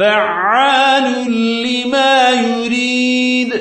فعال لما يريد.